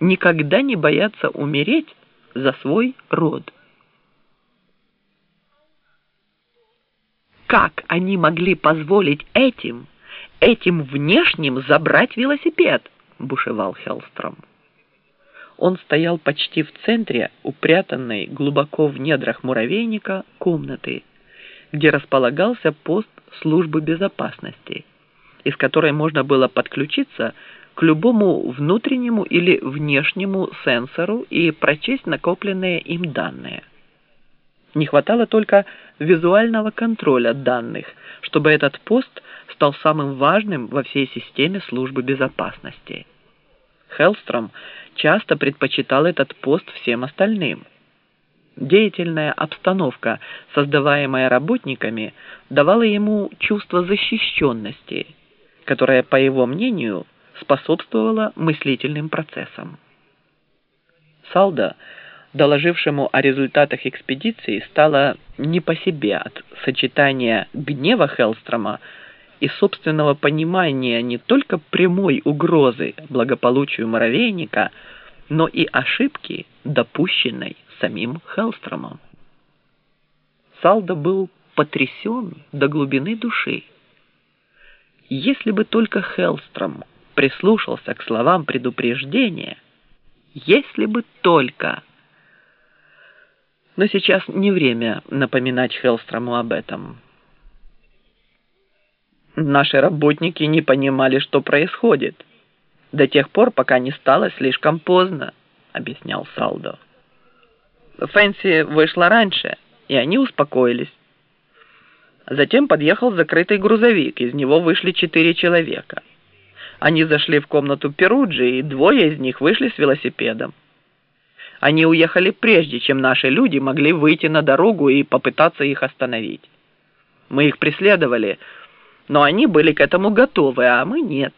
никогда не боятся умереть за свой род. Как они могли позволить этим, этим внешним забрать велосипед? бушевал Хеллстром. Он стоял почти в центре упрятанной глубоко в недрах муравейника комнаты, где располагался пост службы безопасности, из которой можно было подключиться к любому внутреннему или внешнему сенсору и прочесть накопленные им данные. Не хватало только визуального контроля данных, чтобы этот пост стал самым важным во всей системе службы безопасности. Хеллстром часто предпочитал этот пост всем остальным. Деятельная обстановка, создаваемая работниками, давала ему чувство защищенности, которое, по его мнению, способствовало мыслительным процессам. Салда, доложившему о результатах экспедиции, стало не по себе от сочетания гнева Хеллстрома и собственного понимания не только прямой угрозы благополучию муравейника, но и ошибки, допущенной самим Хеллстромом. Салда был потрясен до глубины души. Если бы только Хеллстром прислушался к словам предупреждения, если бы только... Но сейчас не время напоминать Хеллстрому об этом. Наши работники не понимали, что происходит. До тех пор, пока не стало слишком поздно, объяснял Салдо. Фэнси вышла раньше, и они успокоились. Затем подъехал закрытый грузовик, из него вышли четыре человека. Они зашли в комнату Перуджи, и двое из них вышли с велосипедом. Они уехали прежде, чем наши люди могли выйти на дорогу и попытаться их остановить. Мы их преследовали, но они были к этому готовы, а мы нет.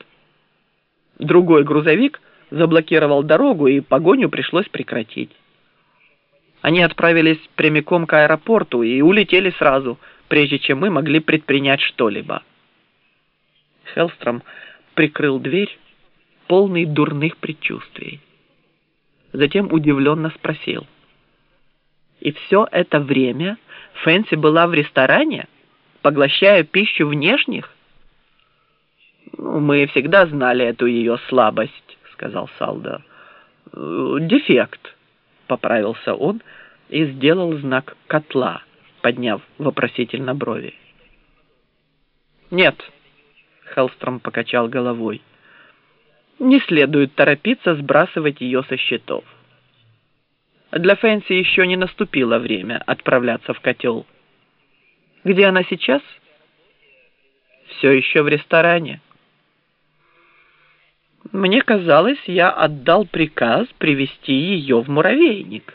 Другой грузовик заблокировал дорогу, и погоню пришлось прекратить. Они отправились прямиком к аэропорту и улетели сразу, прежде чем мы могли предпринять что-либо. Хеллстром прикрыл дверь, полный дурных предчувствий. Затем удивленно спросил. «И все это время Фэнси была в ресторане?» поглощая пищу внешних? Ну, мы всегда знали эту ее слабость, сказал Салда. Дефект, поправился он и сделал знак котла, подняв вопросительно брови. Нет, Хеллстром покачал головой. Не следует торопиться сбрасывать ее со счетов. Для Фэнси еще не наступило время отправляться в котел. Где она сейчас? Все еще в ресторане. Мне казалось, я отдал приказ привести ее в муравейник.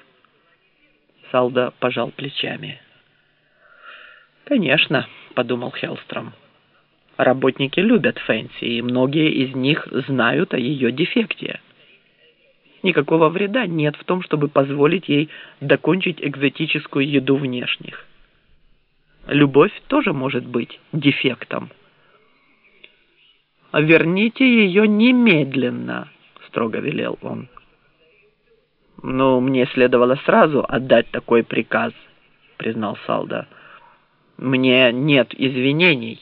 Салда пожал плечами. Конечно, подумал Хеллстром. Работники любят Фэнси, и многие из них знают о ее дефекте. Никакого вреда нет в том, чтобы позволить ей докончить экзотическую еду внешних. Любовь тоже может быть дефектом. «Верните ее немедленно», — строго велел он. «Ну, мне следовало сразу отдать такой приказ», — признал Салда. «Мне нет извинений.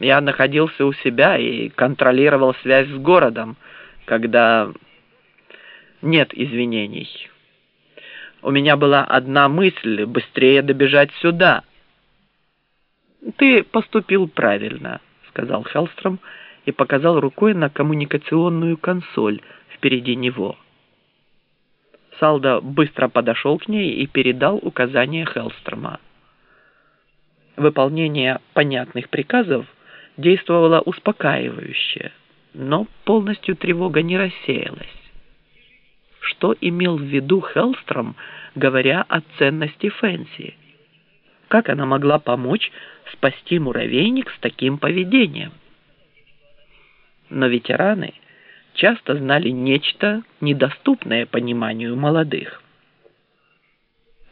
Я находился у себя и контролировал связь с городом, когда нет извинений». У меня была одна мысль — быстрее добежать сюда. «Ты поступил правильно», — сказал Хеллстром и показал рукой на коммуникационную консоль впереди него. Салда быстро подошел к ней и передал указания Хеллстрома. Выполнение понятных приказов действовало успокаивающе, но полностью тревога не рассеялась что имел в виду Хеллстром, говоря о ценности Фэнси. Как она могла помочь спасти муравейник с таким поведением? Но ветераны часто знали нечто, недоступное пониманию молодых.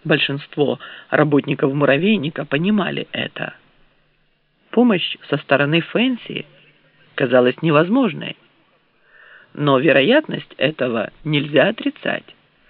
Большинство работников муравейника понимали это. Помощь со стороны Фэнси казалась невозможной. но вероятность этого нельзя отрицать.